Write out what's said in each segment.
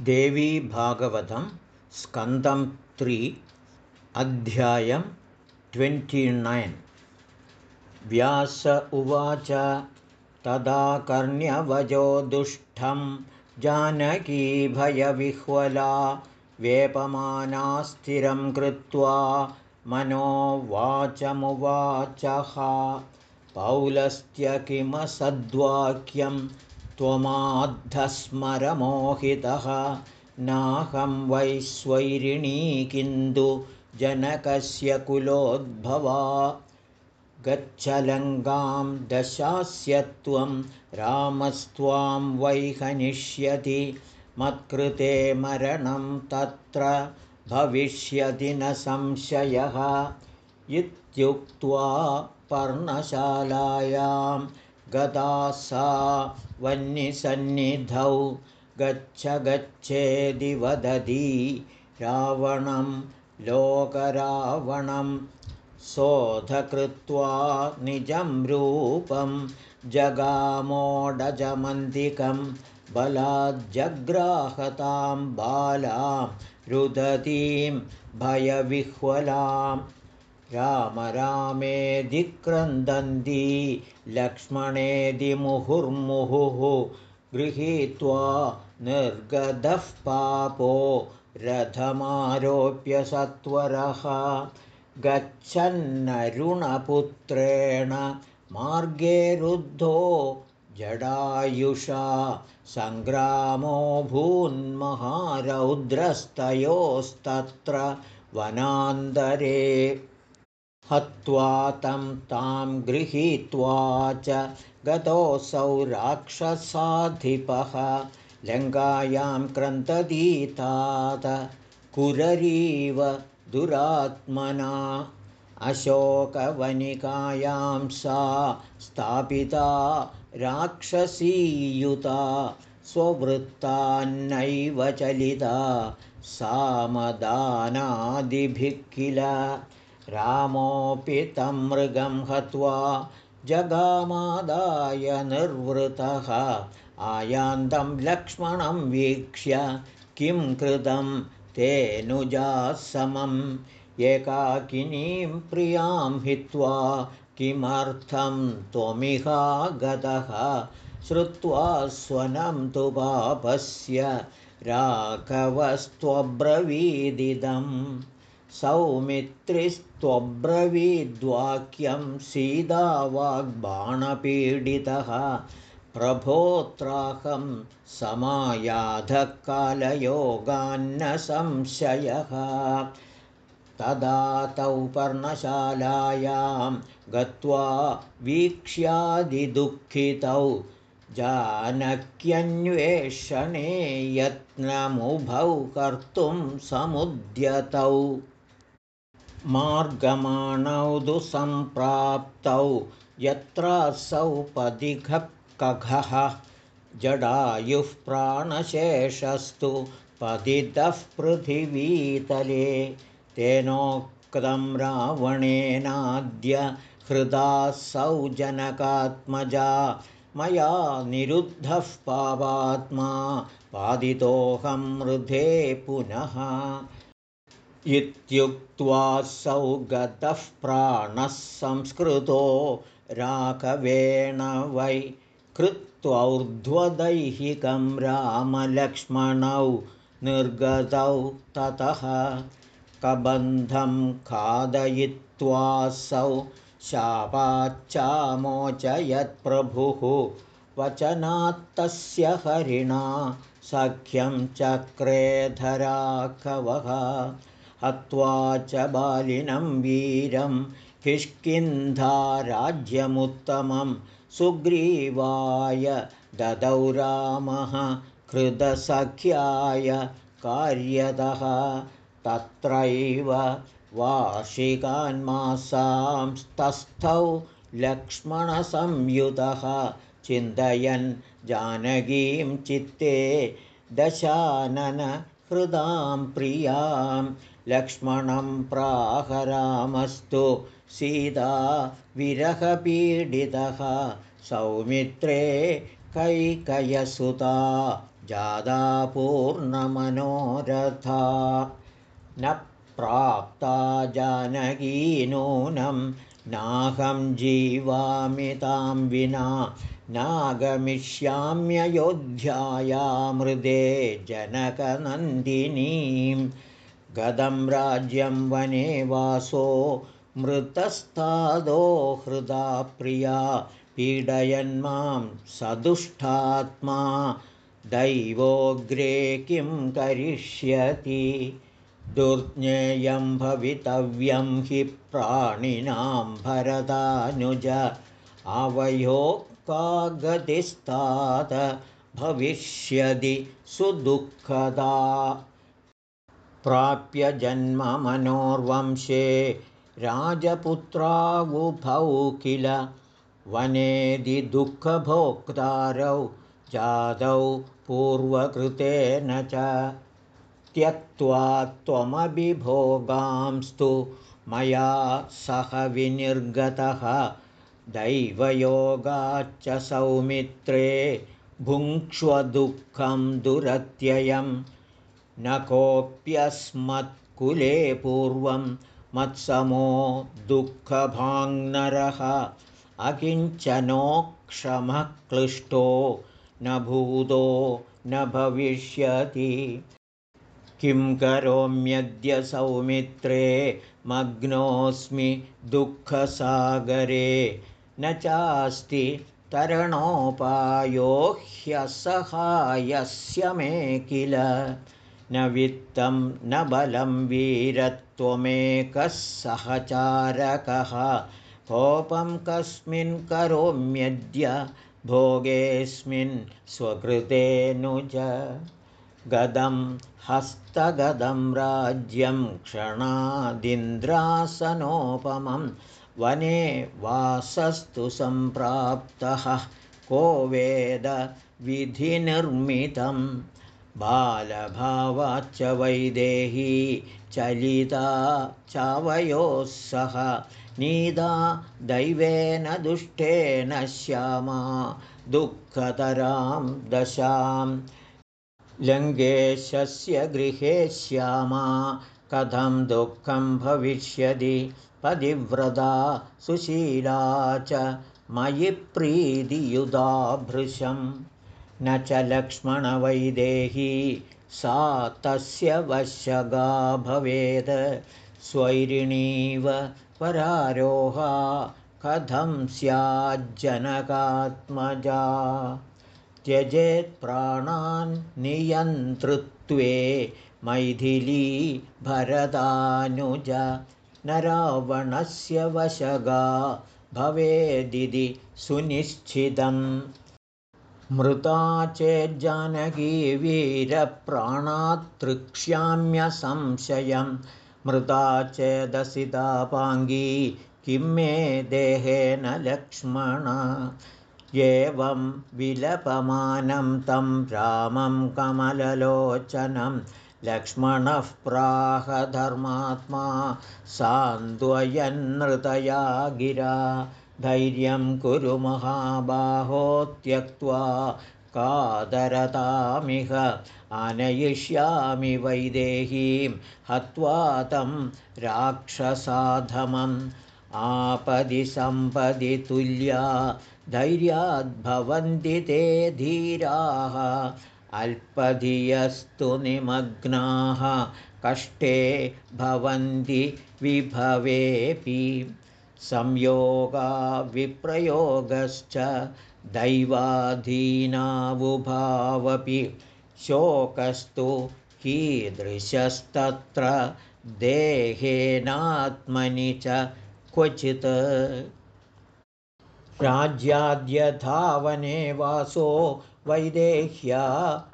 देवी भागवतं स्कन्दं त्रि अध्यायं ट्वेण्टिनैन् व्यास उवाच तदा कर्ण्यवजो दुष्टं जानकीभयविह्वला वेपमाना स्थिरं कृत्वा मनोवाचमुवाचः। पौलस्त्य किमसद्वाक्यं त्वमाद्धस्मरमोहितः नाहं वैश्वैरिणी किन्तु जनकस्य कुलोद्भवा। गच्छलङ्गां दशास्य त्वं रामस्त्वां वैहनिष्यति मत्कृते मरणं तत्र भविष्यति न संशयः। इत्युक्त्वा पर्णशालायां गदा सा वह्निसन्निधौ गच्छ गच्छेदि वदति रावणं लोकरावणं शोधकृत्वा निजं रूपं जगामोडजमन्दिकं बलाज्जग्राहतां बालां रुदतीं भयविह्वलां राम रामेऽधिक्रन्दन्ती लक्ष्मणेदि मुहुर्मुहुः गृहीत्वा निर्गतः पापो रथमारोप्य सत्वरः। गच्छन्नरुणपुत्रेण मार्गे रुद्धो जडायुषा सङ्ग्रामो भून्महारौद्रस्तयोस्तत्र वनान्तरे हत्वा तं तां गृहीत्वा च गतोऽसौ राक्षसाधिपः लङ्कायां क्रन्दतीतात कुररीव दुरात्मना अशोकवनिकायां सा स्थापिता राक्षसीयुता स्ववृत्तान्नैव चलिता सामदानादिभिः किल रामोऽपि तं मृगं हत्वा जगामादाय निर्वृतः। आयान्तं लक्ष्मणं वीक्ष्य किं कृतं तेऽनुजासमम् एकाकिनीं प्रियां हित्वा किमर्थं त्वमिहागतः श्रुत्वा स्वनं तु पापस्य राघवस्त्वब्रवीदिदम् सौमित्रिस्त्वब्रवीद्वाक्यं सीतावाग्बाणपीडितः प्रभोत्राहं समायाधकालयोगान्न संशयः तदा तौ पर्णशालायां गत्वा वीक्ष्यादिदुःखितौ जानक्यन्वेषणे यत्नमुभौ कर्तुं समुद्यतौ मार्गमाणौ दु सम्प्राप्तौ यत्रासौ पदिघः जडायुः प्राणशेषस्तु पतितः पृथिवीतले। तेनोक्तं रावणेनाद्य हृदासौ जनकात्मजा। मया निरुद्धः पावात्मा पादितोऽहं मृधे पुनः इत्युक्त्वासौ गतः प्राणः संस्कृतो राघवेण वै कृत्वौर्ध्वदैहिकं रामलक्ष्मणौ निर्गतौ ततः कबन्धं खादयित्वासौ शापाच्चामोचयत्प्रभुः वचनात्तस्य हरिणा सख्यं चक्रेधराघवः हत्वा च बालिनं वीरं किष्किन्धाराज्यमुत्तमं सुग्रीवाय ददौ रामः कृतसख्याय कार्यतः। तत्रैव वार्षिकान्मासांस्तस्थौ लक्ष्मणसंयुतः चिन्तयन् जानकीं चित्ते दशाननहृदां प्रियां लक्ष्मणं प्राहरामस्तु। सीता विरहपीडितः सौमित्रे कैकयसुता जादापूर्णमनोरथा न प्राप्ता जानकी नूनं नाहं जीवामि तां विना नागमिष्याम्ययोध्यायामृदे जनकनन्दिनीं गदं राज्यं वने वासो मृतस्तादो हृदा प्रिया पीडयन्मां सदुष्टात्मा दैवोऽग्रे किं करिष्यति? दुर्ज्ञेयं भवितव्यं हि प्राणिनां भरदानुज आवयो गतिस्तात् भविष्यति सुदुःखदा प्राप्य जन्ममनोर्वंशे राजपुत्रावुभौ किल वनेदि दुःखभोक्तारौ जातौ पूर्वकृतेन च त्यक्त्वा त्वमभिभोगांस्तु मया सह विनिर्गतः दैवयोगाच्च सौमित्रे भुङ्क्ष्वदुःखं दुरत्ययं। न कोऽप्यस्मत्कुले पूर्वं मत्समो दुःखभाङ्नरः। अकिञ्चनोक्षमः क्लिष्टो न भूतो न भविष्यति। किं करोम्यद्य सौमित्रे मग्नोऽस्मि दुःखसागरे न चास्ति तरणोपायो ह्यसहायस्य मे किल? न वित्तं न बलं वीरत्वमेकः सहचारकः। कोपं कस्मिन् करोम्यद्य भोगेऽस्मिन् स्वकृतेऽनुज गदं हस्तगदं राज्यं क्षणादिन्द्रासनोपमं वने वासस्तु सम्प्राप्तः को वेदविधिनिर्मितं बालभावाच्च वैदेही चलिता चावयोः सह। नीदा दैवेन दुष्टेन श्यामा दुःखतरां दशां। लङ्गेशस्य गृहे श्यामा कथं दुःखं भविष्यति पतिव्रता सुशीला च मयि प्रीतियुधा भृशं। न च लक्ष्मणवैदेही सा तस्य वशगा भवेत् स्वैरिणीव परारोहा कथं स्याज्जनकात्मजा। त्यजेत्प्राणान् नियन्तृत्वे मैथिली भरदानुज न रावणस्य वशगा भवेदिति सुनिश्चितम्। मृता चेज्जानकी वीरप्राणात्तृक्ष्याम्यसंशयं मृता चेदसितापाङ्गी किं मे देहेन लक्ष्मण? एवं विलपमानं तं रामं कमललोचनं लक्ष्मणः प्राहधर्मात्मा सान्द्वयन्नृतया गिरा धैर्यं कुरु महाबाहो त्यक्त्वा कादरतामिह आनयिष्यामि वैदेहीं। हत्वा तं राक्षसाधमम् आपदि सम्पदि तुल्या। धैर्याद्भवन्ति ते धीराः अल्पधियस्तु निमग्नाः कष्टे भवन्ति विभवेऽपि। संयोगाविप्रयोगश्च दैवाधीनावुभावपि। शोकस्तु कीदृशस्तत्र देहेनात्मनि च क्वचित्। राज्याद्यधावने वासो वैदेह्या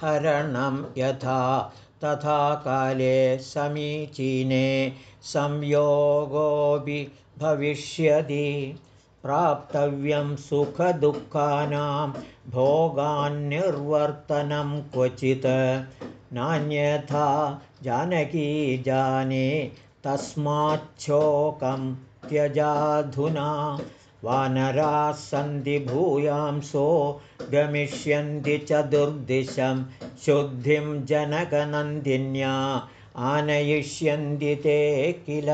हरणं यथा तथा काले समीचीने संयोगोऽपि भविष्यति। प्राप्तव्यं सुखदुःखानां भोगान्निर्वर्तनं क्वचित्। नान्यथा जानकी जाने तस्माच्छोकं त्यजाधुना वानराः सन्ति भूयांसो गमिष्यन्ति चतुर्दिशं शुद्धिं जनकनन्दिन्या आनयिष्यन्ति ते किल?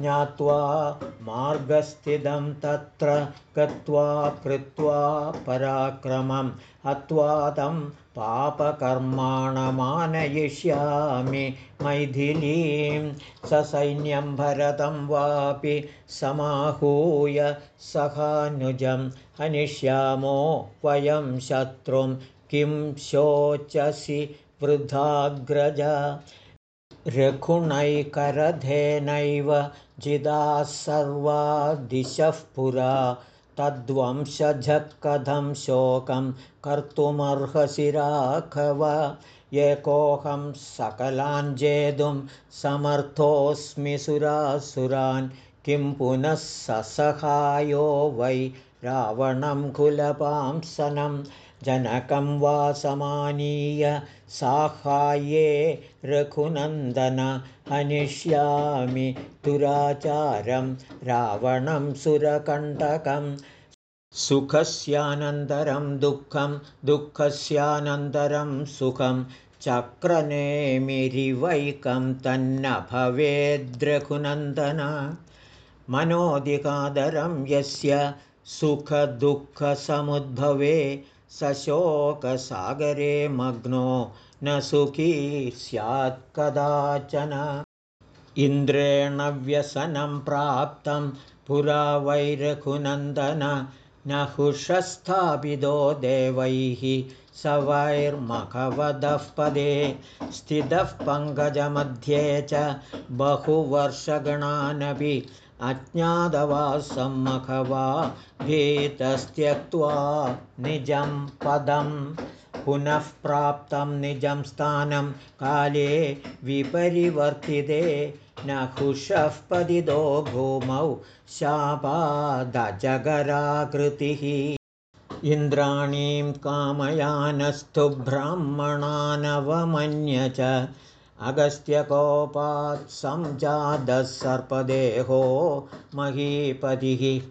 ज्ञात्वा मार्गस्थितं तत्र गत्वा कृत्वा पराक्रमं हत्वा तं पापकर्माणमानयिष्यामि मैथिलीं ससैन्यं भरतं वापि समाहूय सहानुजं हनिष्यामो वयं शत्रुं किं शोचसि वृद्धाग्रज। रघुणैकरधेनैव जिदाः सर्वा दिशः पुरा तद्वंशजकथं शोकं कर्तुमर्हसि राघव। एकोऽहं सकलान् जेतुं समर्थोऽस्मि सुरासुरान् किं पुनः ससहायो वै रावणं कुलपांसनं जनकं वा समानीय साहाय्ये रघुनन्दन हनिष्यामि दुराचारं रावणं सुरकण्टकं। सुखस्यानन्तरं दुःखं दुःखस्यानन्तरं सुखं चक्रनेमिरिवैकं तन्न भवेद्रघुनन्दन मनोधिकादरं यस्य सुखदुःखसमुद्भवे सशोकसागरे मग्नो न सुखी स्यात् कदाचन। इन्द्रेण व्यसनं प्राप्तं पुरा वैरघुनन्दन न हुषस्थापितो देवैः स वैर्मघवदः पदे स्थितः पङ्कजमध्ये च बहुवर्षगणानपि अज्ञातवासं मघवा भीतस्त्यक्त्वा निजं पदम् पुनः प्राप्तं निजं स्थानं काले विपरिवर्तिते न हुषः पतितो भूमौ शापादजगराकृतिः। इन्द्राणीं कामयानस्तु ब्राह्मणानवमन्य च अगस्त्यकोपात् संजातः सर्पदेहो महीपतिः।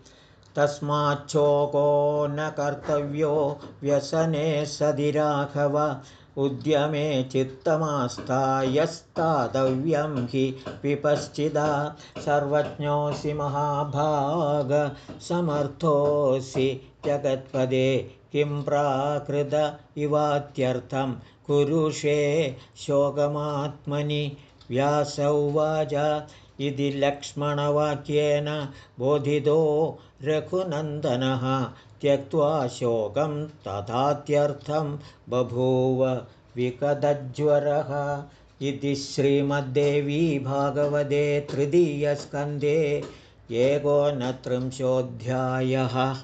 तस्माच्छोको न कर्तव्यो व्यसने सदि राघव। उद्यमे चित्तमास्तायस्तातव्यं हि विपश्चिदा सर्वज्ञोऽसि महाभाग समर्थोऽसि जगत्पदे। किं प्राकृत इवात्यर्थं कुरुषे शोकमात्मनि व्यास उवाच इति लक्ष्मणवाक्येन बोधितो रघुनन्दनः। त्यक्त्वा शोकं तथात्यर्थं बभूव विकदज्वरः। इति श्रीमद्देवी भागवते तृतीयस्कन्धे एकोनत्रिंशोऽध्यायः